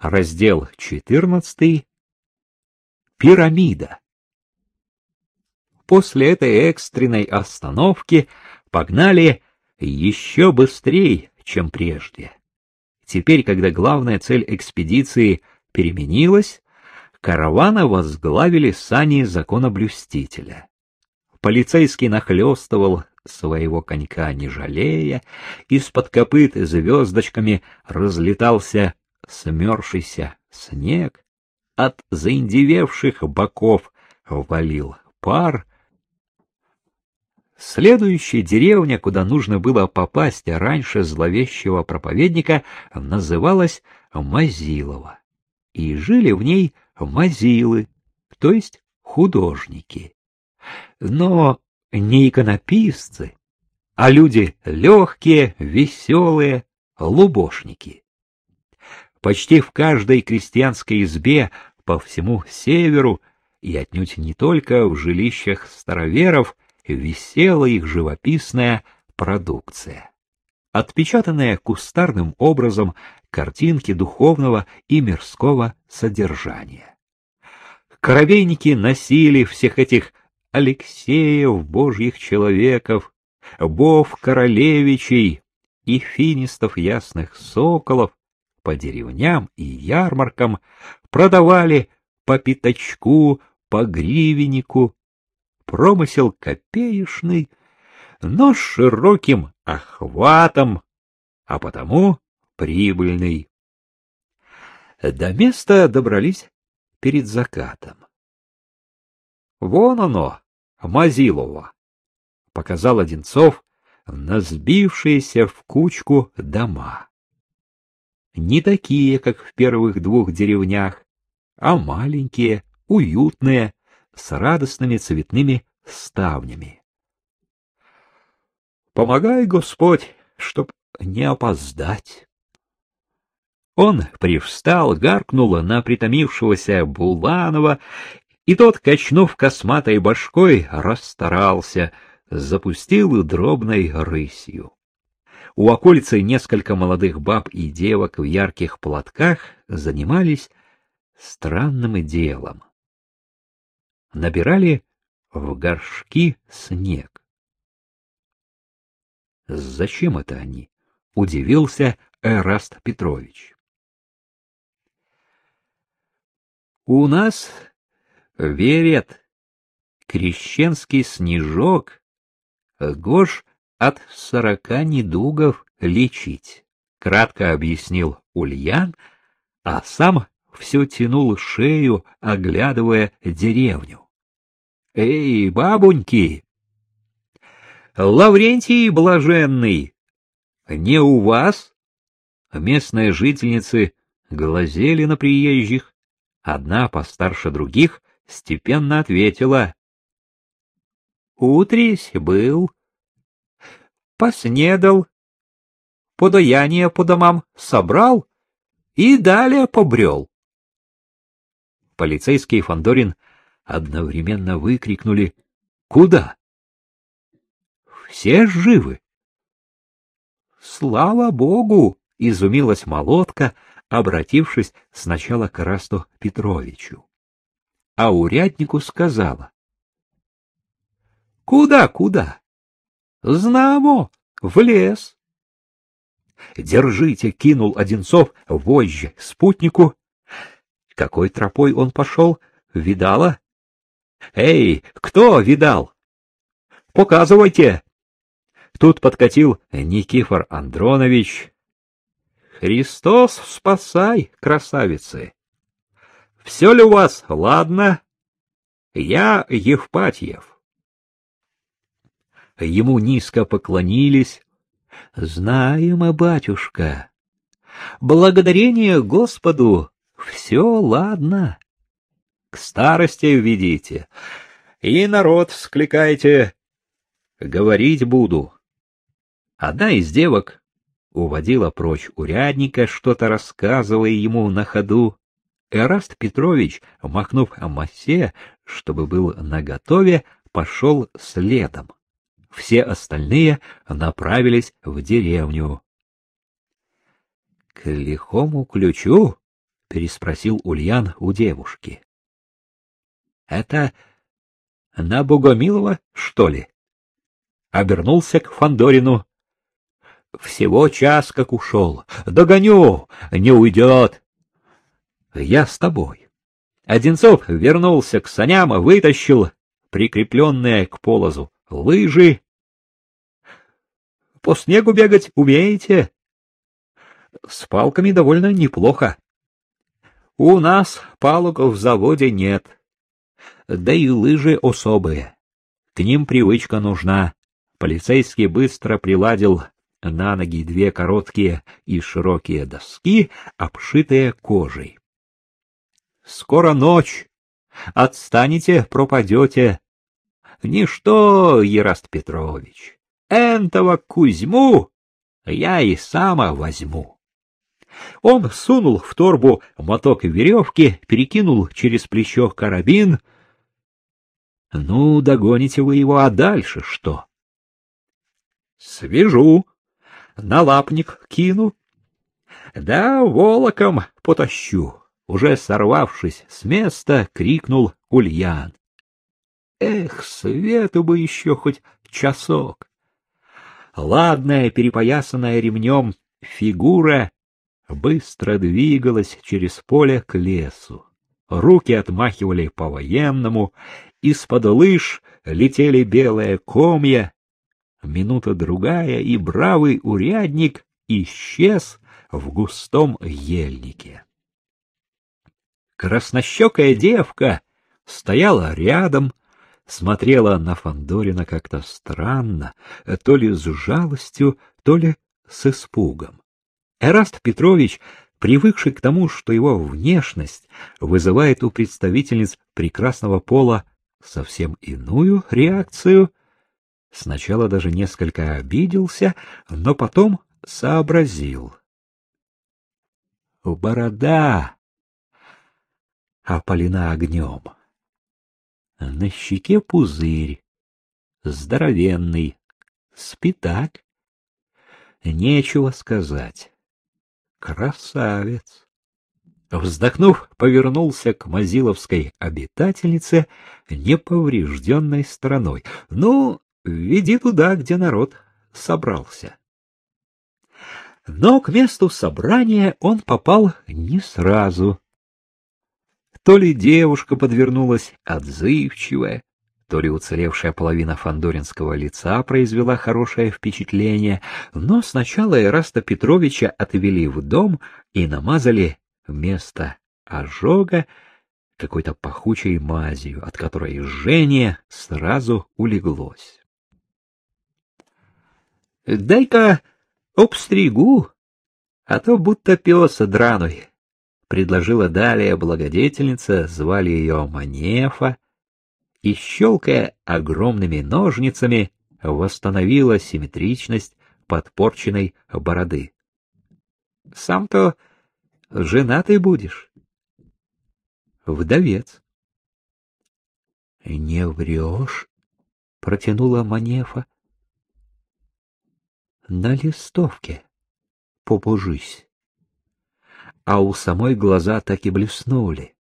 Раздел 14. Пирамида. После этой экстренной остановки погнали еще быстрее, чем прежде. Теперь, когда главная цель экспедиции переменилась, каравана возглавили сани законоблюстителя. Полицейский нахлестывал своего конька не жалея, из-под копыт звездочками разлетался смерзшийся снег, от заиндевевших боков валил пар. Следующая деревня, куда нужно было попасть раньше зловещего проповедника, называлась Мазилова, и жили в ней мазилы, то есть художники. Но не иконописцы, а люди легкие, веселые, лубошники. Почти в каждой крестьянской избе по всему северу и отнюдь не только в жилищах староверов висела их живописная продукция. Отпечатанные кустарным образом картинки духовного и мирского содержания. Коровейники носили всех этих Алексеев, божьих человеков, Бов королевичей и финистов ясных соколов по деревням и ярмаркам, продавали по пятачку, по гривеннику. Промысел копеечный, но с широким охватом, а потому прибыльный. До места добрались перед закатом. Вон оно, Мазилово, показал Одинцов на сбившиеся в кучку дома. Не такие, как в первых двух деревнях, а маленькие, уютные, с радостными цветными ставнями. Помогай, Господь, чтоб не опоздать. Он привстал, гаркнул на притомившегося Буланова и тот, качнув косматой башкой, расстарался, запустил дробной рысью. У околицы несколько молодых баб и девок в ярких платках занимались странным делом. Набирали в горшки снег. Зачем это они? удивился Эраст Петрович. У нас верят, крещенский снежок Гош от сорока недугов лечить, кратко объяснил Ульян, а сам все тянул шею, оглядывая деревню. Эй, бабуньки! Лаврентий блаженный, не у вас? Местные жительницы глазели на приезжих, одна постарше других степенно ответила. Утрись был, поснедал, подаяние по домам собрал и далее побрел. Полицейский и Фандорин одновременно выкрикнули «Куда?» «Все живы!» «Слава Богу!» — изумилась молотка, обратившись сначала к Расту Петровичу а уряднику сказала. — Куда, куда? — Знамо, в лес. — Держите, — кинул Одинцов вожжи спутнику. Какой тропой он пошел, видала? — Эй, кто видал? — Показывайте. Тут подкатил Никифор Андронович. — Христос спасай, красавицы! Все ли у вас ладно? Я Евпатьев. Ему низко поклонились. Знаем, батюшка. Благодарение Господу, все ладно. К старости видите. И народ скликайте. Говорить буду. Одна из девок уводила прочь урядника, что-то рассказывая ему на ходу. Эраст Петрович, махнув о массе, чтобы был наготове, пошел следом. Все остальные направились в деревню. — К лихому ключу переспросил Ульян у девушки. — Это на Богомилова, что ли? Обернулся к Фандорину. Всего час как ушел. Догоню, не уйдет. Я с тобой. Одинцов вернулся к саням, вытащил прикрепленные к полозу лыжи. По снегу бегать умеете? С палками довольно неплохо. У нас палок в заводе нет. Да и лыжи особые. К ним привычка нужна. Полицейский быстро приладил на ноги две короткие и широкие доски, обшитые кожей. Скоро ночь. Отстанете, пропадете. Ничто, Ераст Петрович, энтого Кузьму я и сама возьму. Он сунул в торбу моток веревки, перекинул через плечо карабин. Ну, догоните вы его, а дальше что? Свяжу, на лапник кину, да волоком потащу уже сорвавшись с места, крикнул Ульян. Эх, свету бы еще хоть часок! Ладная, перепоясанная ремнем фигура быстро двигалась через поле к лесу. Руки отмахивали по-военному, из-под лыж летели белые комья. Минута-другая, и бравый урядник исчез в густом ельнике. Краснощекая девка стояла рядом, смотрела на Фандорина как-то странно, то ли с жалостью, то ли с испугом. Эраст Петрович, привыкший к тому, что его внешность вызывает у представительниц прекрасного пола совсем иную реакцию, сначала даже несколько обиделся, но потом сообразил. Борода опалена огнем. На щеке пузырь, здоровенный, спитак. Нечего сказать. Красавец. Вздохнув, повернулся к мазиловской обитательнице неповрежденной стороной. Ну, веди туда, где народ собрался. Но к месту собрания он попал не сразу. То ли девушка подвернулась отзывчивая, то ли уцелевшая половина фандоринского лица произвела хорошее впечатление, но сначала Эраста Петровича отвели в дом и намазали вместо ожога какой-то пахучей мазью, от которой жжение сразу улеглось. — Дай-ка обстригу, а то будто пес драной, предложила далее благодетельница, звали ее Манефа, и, щелкая огромными ножницами, восстановила симметричность подпорченной бороды. — Сам-то женатый будешь? — Вдовец. — Не врешь? — протянула Манефа. — На листовке побожись а у самой глаза так и блеснули.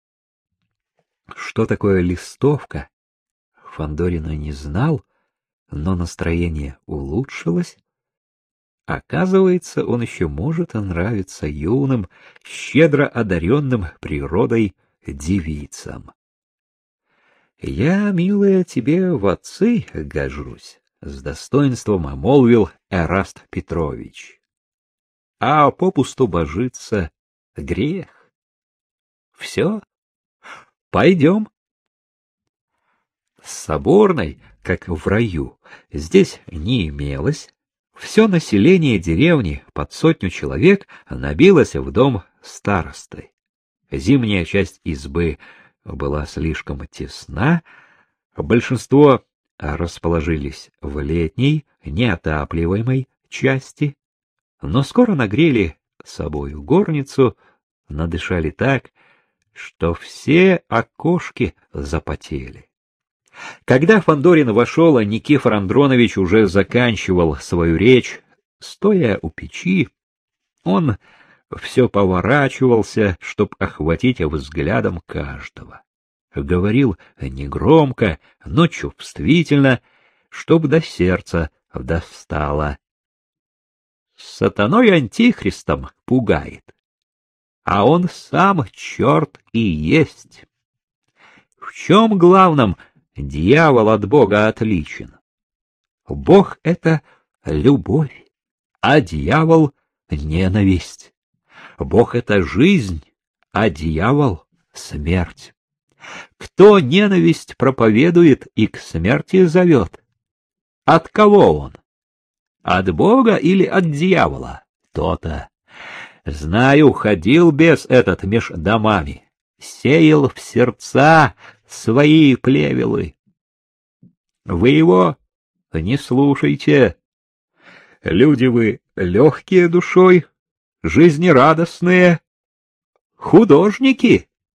Что такое листовка? Фандорина не знал, но настроение улучшилось. Оказывается, он еще может нравиться юным, щедро одаренным природой девицам. Я, милая, тебе в отцы гожусь, с достоинством молвил Эраст Петрович. А попусту божиться Грех. Все. Пойдем. Соборной, как в раю, здесь не имелось. Все население деревни под сотню человек набилось в дом старосты. Зимняя часть избы была слишком тесна, большинство расположились в летней, неотапливаемой части, но скоро нагрели собою горницу, надышали так, что все окошки запотели. Когда Фандорин вошел, а Никифор Андронович уже заканчивал свою речь, стоя у печи, он все поворачивался, чтоб охватить взглядом каждого. Говорил негромко, но чувствительно, чтоб до сердца достало. Сатаной антихристом пугает, а он сам черт и есть. В чем главном дьявол от Бога отличен? Бог — это любовь, а дьявол — ненависть. Бог — это жизнь, а дьявол — смерть. Кто ненависть проповедует и к смерти зовет? От кого он? От Бога или от дьявола? То-то. Знаю, ходил бес этот меж домами, сеял в сердца свои плевелы. Вы его не слушайте. Люди вы легкие душой, жизнерадостные, художники.